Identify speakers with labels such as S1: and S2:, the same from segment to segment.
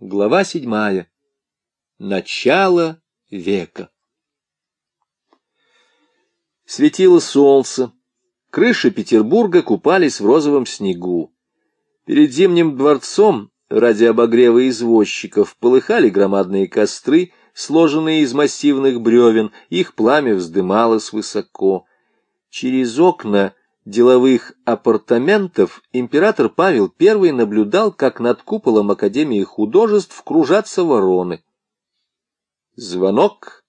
S1: Глава седьмая. Начало века. Светило солнце. Крыши Петербурга купались в розовом снегу. Перед Зимним дворцом, ради обогрева извозчиков, полыхали громадные костры, сложенные из массивных бревен, их пламя вздымалось высоко. Через окна деловых апартаментов император Павел I наблюдал, как над куполом Академии художеств кружатся вороны. Звонок,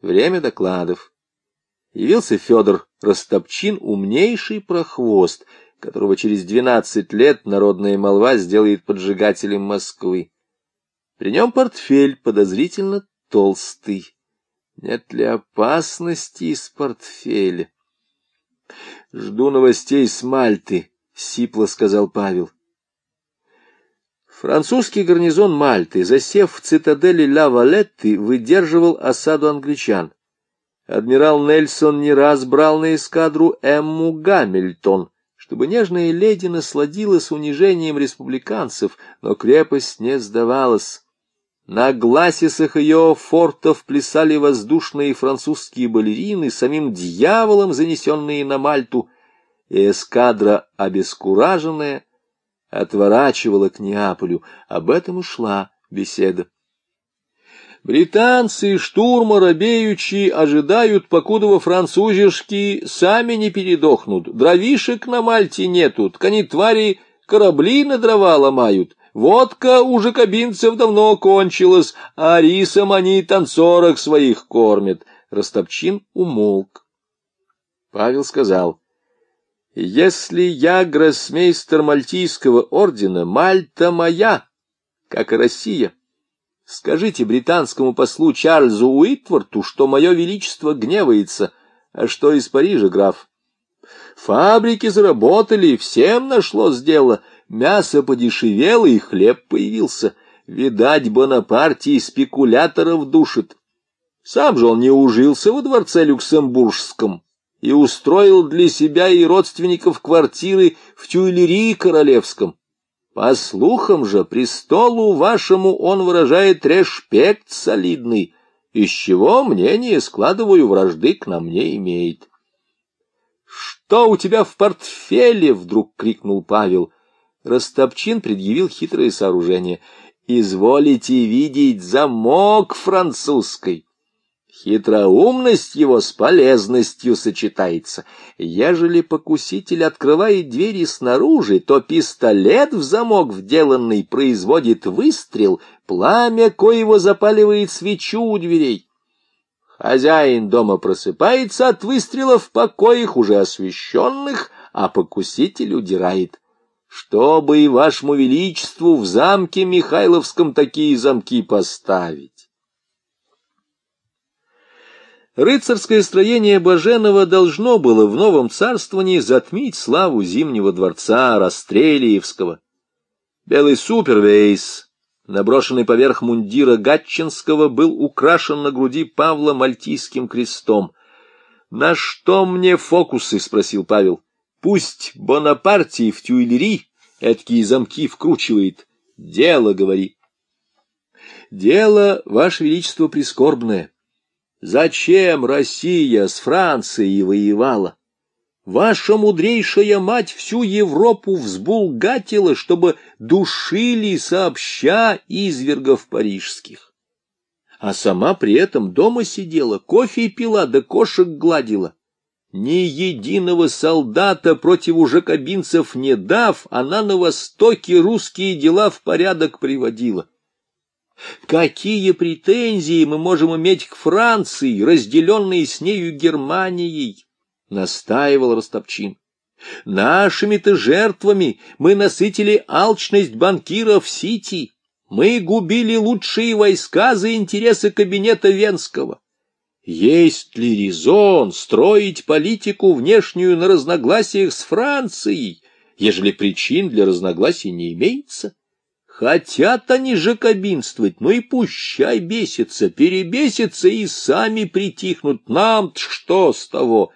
S1: время докладов. Явился Федор Растопчин, умнейший прохвост, которого через двенадцать лет народная молва сделает поджигателем Москвы. При нем портфель подозрительно толстый. Нет ли опасности из портфеля? Жду новостей с Мальты, — сипло сказал Павел. Французский гарнизон Мальты, засев в цитадели Ла-Валетты, выдерживал осаду англичан. Адмирал Нельсон не раз брал на эскадру Эмму Гамильтон, чтобы нежная леди насладилась унижением республиканцев, но крепость не сдавалась. На гласисах ее фортов плясали воздушные французские балерины, самим дьяволом занесенные на Мальту, и эскадра, обескураженная, отворачивала к Неаполю. Об этом и шла беседа. Британцы, штурма робеючи, ожидают, покуда во французишки сами не передохнут. Дровишек на Мальте нету, ткани твари корабли на дрова ломают. Водка у жакобинцев давно кончилась, а рисом они танцорок своих кормят. Ростопчин умолк. Павел сказал, «Если я гроссмейстер Мальтийского ордена, Мальта моя, как и Россия. Скажите британскому послу Чарльзу Уитворту, что мое величество гневается, а что из Парижа, граф? Фабрики заработали, всем нашлось дело». Мясо подешевело, и хлеб появился. Видать, Бонапартий спекуляторов душит. Сам же он не ужился во дворце Люксембургском и устроил для себя и родственников квартиры в Тюильрии Королевском. По слухам же, престолу вашему он выражает респект солидный, из чего мнение, складываю, вражды к нам не имеет. — Что у тебя в портфеле? — вдруг крикнул Павел. — Растопчин предъявил хитрое сооружение. «Изволите видеть замок французской». Хитроумность его с полезностью сочетается. Ежели покуситель открывает двери снаружи, то пистолет в замок вделанный производит выстрел, пламя коего запаливает свечу у дверей. Хозяин дома просыпается от выстрела в покоях, уже освещенных, а покуситель удирает чтобы и вашему величеству в замке Михайловском такие замки поставить. Рыцарское строение Баженова должно было в новом царствовании затмить славу Зимнего дворца Растрелиевского. Белый супервейс, наброшенный поверх мундира Гатчинского, был украшен на груди Павла мальтийским крестом. — На что мне фокусы? — спросил Павел. — Пусть Бонапартий в Тюильри эткие замки вкручивает. Дело, говори. Дело, Ваше Величество, прискорбное. Зачем Россия с Францией воевала? Ваша мудрейшая мать всю Европу взбулгатила, чтобы душили сообща извергов парижских. А сама при этом дома сидела, кофе пила да кошек гладила. Ни единого солдата против жакобинцев не дав, она на Востоке русские дела в порядок приводила. Какие претензии мы можем иметь к Франции, разделенной с нею Германией? Настаивал Ростопчин. Нашими-то жертвами мы насытили алчность банкиров Сити. Мы губили лучшие войска за интересы кабинета Венского. Есть ли резон строить политику внешнюю на разногласиях с Францией, ежели причин для разногласий не имеется? Хотят они жакобинствовать, ну и пущай бесится, перебесится и сами притихнут. нам что с того?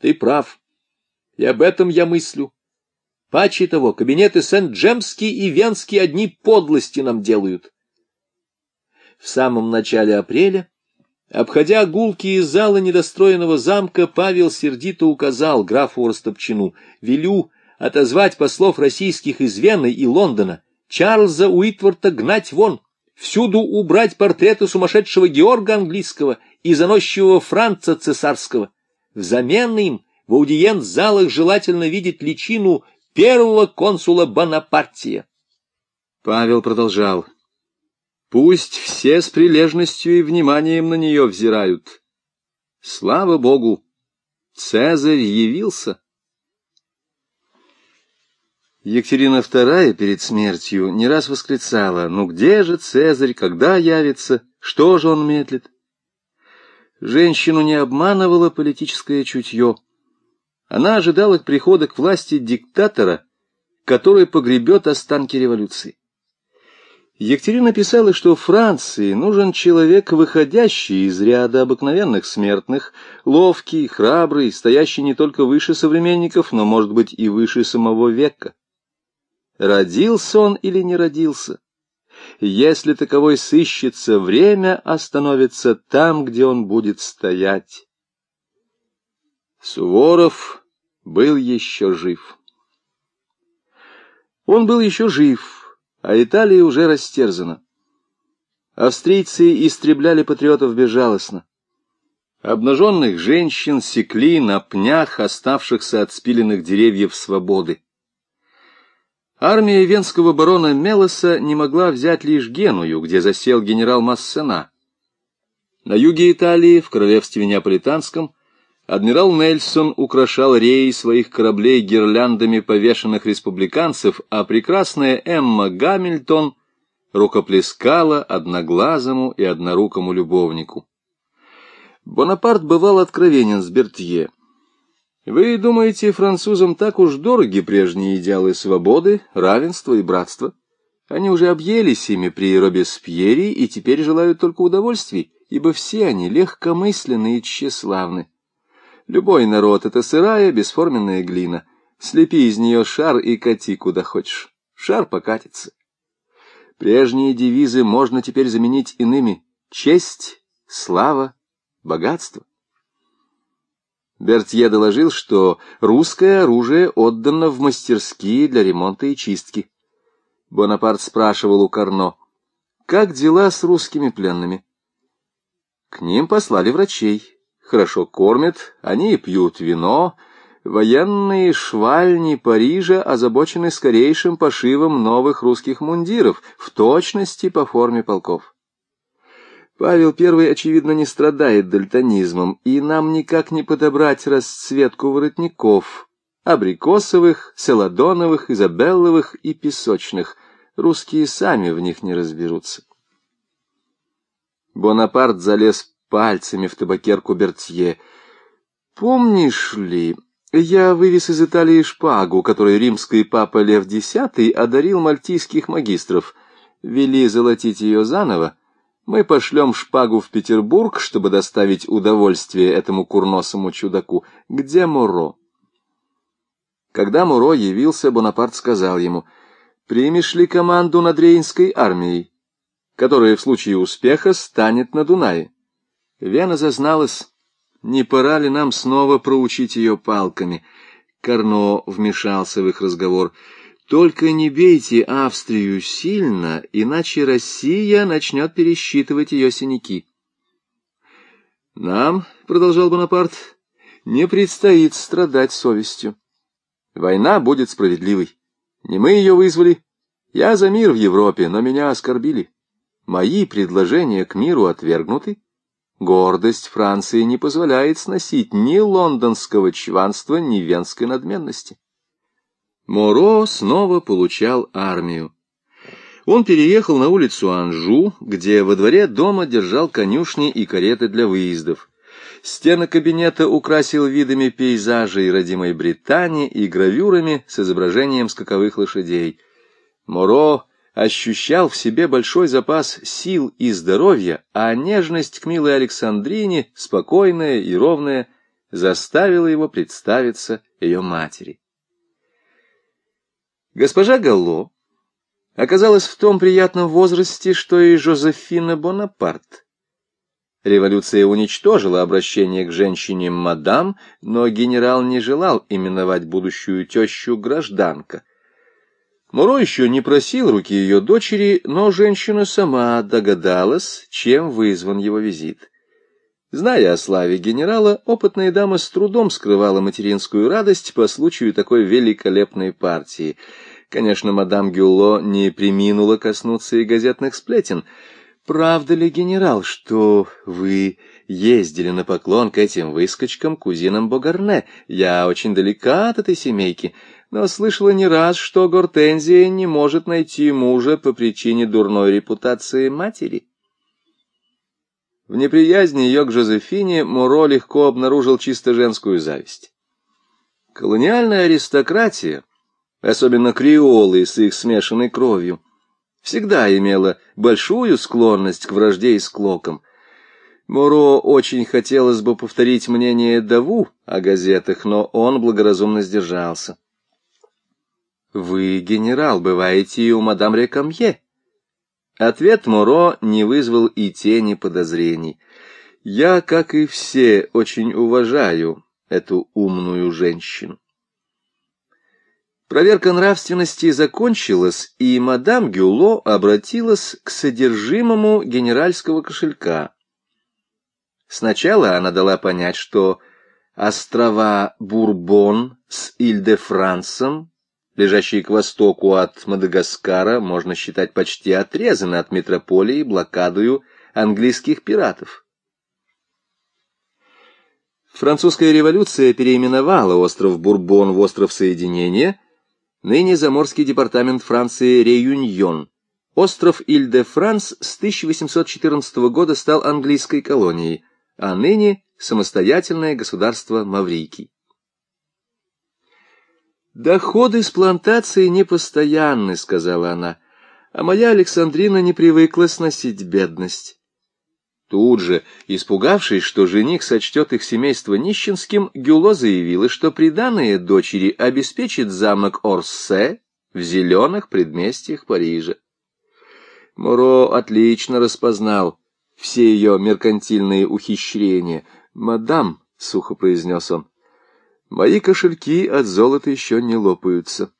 S1: Ты прав, и об этом я мыслю. Паче того, кабинеты Сент-Джемский и Венский одни подлости нам делают. в самом начале апреля, обходя гулкие залы недостроенного замка, Павел сердито указал графу Растопчину, велю отозвать послов российских из Вены и Лондона, Чарльза Уитворта гнать вон, всюду убрать портреты сумасшедшего Георга Английского и заносчивого Франца Цесарского. Взамен им в аудиент-залах желательно видеть личину первого консула Бонапартия. Павел продолжал. Пусть все с прилежностью и вниманием на нее взирают. Слава Богу, Цезарь явился. Екатерина II перед смертью не раз восклицала, «Ну где же Цезарь, когда явится, что же он медлит?» Женщину не обманывало политическое чутье. Она ожидала прихода к власти диктатора, который погребет останки революции. Екатерина писала, что Франции нужен человек, выходящий из ряда обыкновенных смертных, ловкий, храбрый, стоящий не только выше современников, но, может быть, и выше самого века. Родился он или не родился? Если таковой сыщется, время остановится там, где он будет стоять. Суворов был еще жив. Он был еще жив, а Италия уже растерзана. Австрийцы истребляли патриотов безжалостно. Обнаженных женщин секли на пнях, оставшихся от спиленных деревьев свободы. Армия венского барона Мелоса не могла взять лишь Геную, где засел генерал Массена. На юге Италии, в королевстве Неаполитанском, адмирал Нельсон украшал реи своих кораблей гирляндами повешенных республиканцев, а прекрасная Эмма Гамильтон рукоплескала одноглазому и однорукому любовнику. Бонапарт бывал откровенен с Бертье. Вы думаете, французам так уж дороги прежние идеалы свободы, равенства и братства? Они уже объелись ими при Робеспьере и теперь желают только удовольствий, ибо все они легкомысленны и тщеславны. Любой народ — это сырая, бесформенная глина. Слепи из нее шар и кати куда хочешь. Шар покатится. Прежние девизы можно теперь заменить иными — честь, слава, богатство. Бертье доложил, что русское оружие отдано в мастерские для ремонта и чистки. Бонапарт спрашивал у Карно, как дела с русскими пленными? К ним послали врачей. Хорошо кормят, они пьют вино. Военные швальни Парижа озабочены скорейшим пошивом новых русских мундиров, в точности по форме полков. Павел I, очевидно, не страдает дальтонизмом, и нам никак не подобрать расцветку воротников, абрикосовых, селадоновых, изабелловых и песочных. Русские сами в них не разберутся. Бонапарт залез пальцами в табакерку Бертье. «Помнишь ли, я вывез из Италии шпагу, которой римский папа Лев X одарил мальтийских магистров. Вели золотить ее заново, мы пошлем шпагу в Петербург, чтобы доставить удовольствие этому курносому чудаку. Где Муро? Когда Муро явился, Бонапарт сказал ему, «Примешь ли команду над Рейнской армией, которая в случае успеха станет на Дунае?» Вена зазналась, не пора ли нам снова проучить ее палками? Карно вмешался в их разговор. Только не бейте Австрию сильно, иначе Россия начнет пересчитывать ее синяки. Нам, — продолжал Бонапарт, — не предстоит страдать совестью. Война будет справедливой. Не мы ее вызвали. Я за мир в Европе, но меня оскорбили. Мои предложения к миру отвергнуты. Гордость Франции не позволяет сносить ни лондонского чванства, ни венской надменности. Моро снова получал армию. Он переехал на улицу Анжу, где во дворе дома держал конюшни и кареты для выездов. Стены кабинета украсил видами пейзажей родимой Британии и гравюрами с изображением скаковых лошадей. Моро ощущал в себе большой запас сил и здоровья, а нежность к милой Александрине, спокойная и ровная, заставила его представиться ее матери. Госпожа Галло, оказалась в том приятном возрасте, что и Жозефина Бонапарт. Революция уничтожила обращение к женщине мадам, но генерал не желал именовать будущую тещу гражданка. Муро еще не просил руки ее дочери, но женщина сама догадалась, чем вызван его визит. Зная о славе генерала, опытная дама с трудом скрывала материнскую радость по случаю такой великолепной партии. Конечно, мадам Гюлло не приминула коснуться и газетных сплетен. «Правда ли, генерал, что вы ездили на поклон к этим выскочкам, кузинам Богарне? Я очень далека от этой семейки, но слышала не раз, что Гортензия не может найти мужа по причине дурной репутации матери». В неприязни ее к Жозефине Муро легко обнаружил чисто женскую зависть. Колониальная аристократия, особенно креолы с их смешанной кровью, всегда имела большую склонность к вражде и склокам. Муро очень хотелось бы повторить мнение Даву о газетах, но он благоразумно сдержался. «Вы, генерал, бываете и у мадам Рекамье?» Ответ Муро не вызвал и тени подозрений. Я, как и все, очень уважаю эту умную женщину. Проверка нравственности закончилась, и мадам Гюло обратилась к содержимому генеральского кошелька. Сначала она дала понять, что острова Бурбон с Иль-де-Франсом лежащие к востоку от Мадагаскара, можно считать почти отрезаны от метрополии блокадою английских пиратов. Французская революция переименовала остров Бурбон в остров Соединения, ныне заморский департамент Франции Реюньон. Остров Иль-де-Франс с 1814 года стал английской колонией, а ныне самостоятельное государство Маврикий. «Доходы с плантации непостоянны», — сказала она, — «а моя Александрина не привыкла сносить бедность». Тут же, испугавшись, что жених сочтет их семейство нищенским, Гюло заявила, что приданное дочери обеспечит замок Орсе в зеленых предместьях Парижа. Моро отлично распознал все ее меркантильные ухищрения. «Мадам», — сухо произнес он, Мои кошельки от золота еще не лопаются.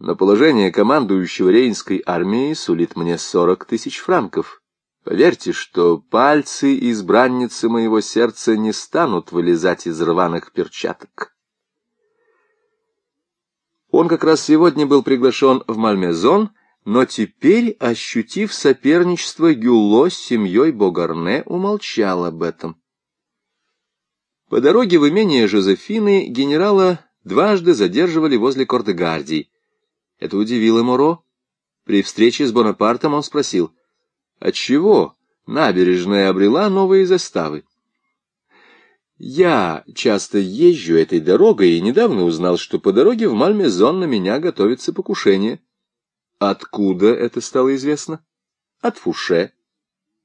S1: Но положение командующего Рейнской армией сулит мне сорок тысяч франков. Поверьте, что пальцы избранницы моего сердца не станут вылезать из рваных перчаток. Он как раз сегодня был приглашен в Мальмезон, но теперь, ощутив соперничество Гюло с семьей Богарне, умолчал об этом. По дороге в имение Жозефины генерала дважды задерживали возле Кортегардии. Это удивило Моро. При встрече с Бонапартом он спросил, отчего набережная обрела новые заставы? Я часто езжу этой дорогой и недавно узнал, что по дороге в Мальмезон на меня готовится покушение. Откуда это стало известно? От Фуше.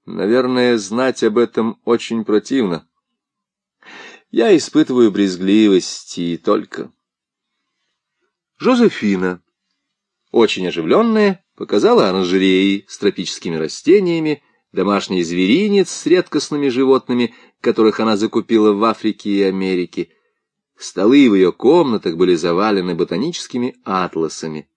S1: Наверное, знать об этом очень противно. Я испытываю брезгливость и только. Жозефина, очень оживленная, показала оранжереи с тропическими растениями, домашний зверинец с редкостными животными, которых она закупила в Африке и Америке. Столы в ее комнатах были завалены ботаническими атласами.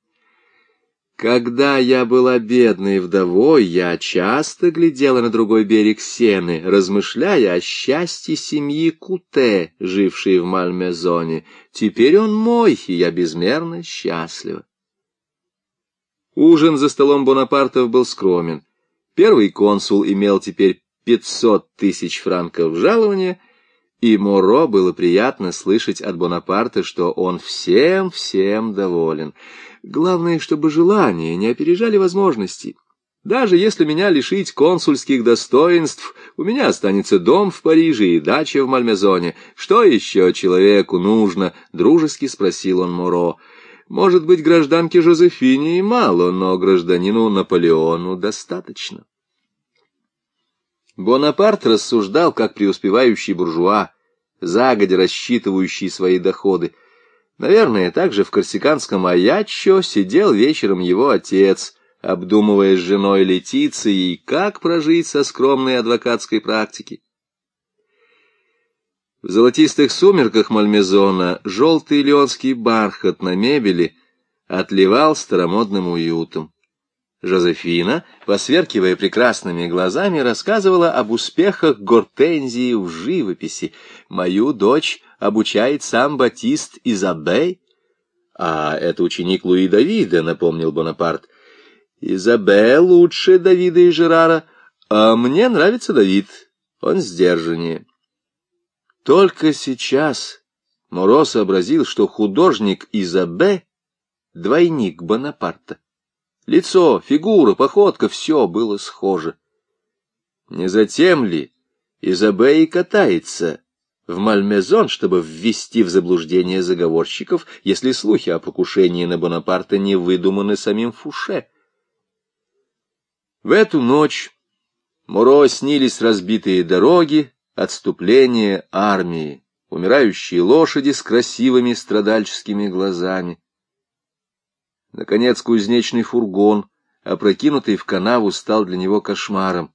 S1: Когда я была бедной вдовой, я часто глядела на другой берег Сены, размышляя о счастье семьи Куте, жившей в Мальмезоне. Теперь он мой, и я безмерно счастлива. Ужин за столом Бонапартов был скромен. Первый консул имел теперь пятьсот тысяч франков жалования, и Моро было приятно слышать от Бонапарта, что он всем-всем доволен — Главное, чтобы желания не опережали возможности. Даже если меня лишить консульских достоинств, у меня останется дом в Париже и дача в Мальмезоне. Что еще человеку нужно? Дружески спросил он Муро. Может быть, гражданке Жозефине и мало, но гражданину Наполеону достаточно. Бонапарт рассуждал, как преуспевающий буржуа, загодя рассчитывающий свои доходы. Наверное, также в корсиканском Аяччо сидел вечером его отец, обдумывая с женой Летицией, как прожить со скромной адвокатской практики. В золотистых сумерках Мальмезона желтый леонский бархат на мебели отливал старомодным уютом. Жозефина, посверкивая прекрасными глазами, рассказывала об успехах Гортензии в живописи. «Мою дочь обучает сам Батист Изабей». «А это ученик Луи Давида», — напомнил Бонапарт. «Изабе лучше Давида и Жерара, а мне нравится Давид, он сдержаннее». Только сейчас Моро сообразил, что художник Изабе — двойник Бонапарта. Лицо, фигура, походка — все было схоже. Не затем ли Изабе и катается в Мальмезон, чтобы ввести в заблуждение заговорщиков, если слухи о покушении на Бонапарта не выдуманы самим Фуше? В эту ночь Моро снились разбитые дороги, отступление армии, умирающие лошади с красивыми страдальческими глазами. Наконец кузнечный фургон, опрокинутый в канаву, стал для него кошмаром.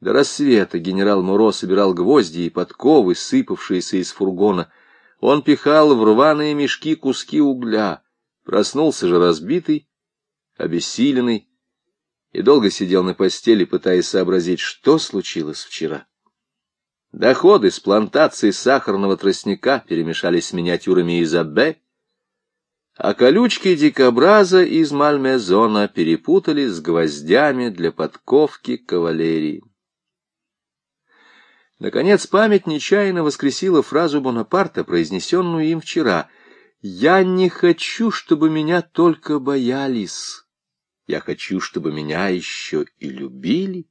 S1: До рассвета генерал Муро собирал гвозди и подковы, сыпавшиеся из фургона. Он пихал в рваные мешки куски угля, проснулся же разбитый, обессиленный, и долго сидел на постели, пытаясь сообразить, что случилось вчера. Доходы с плантации сахарного тростника перемешались с миниатюрами Изабе, а колючки дикобраза из Мальмезона перепутали с гвоздями для подковки кавалерии. Наконец память нечаянно воскресила фразу Бонапарта, произнесенную им вчера. «Я не хочу, чтобы меня только боялись. Я хочу, чтобы меня еще и любили».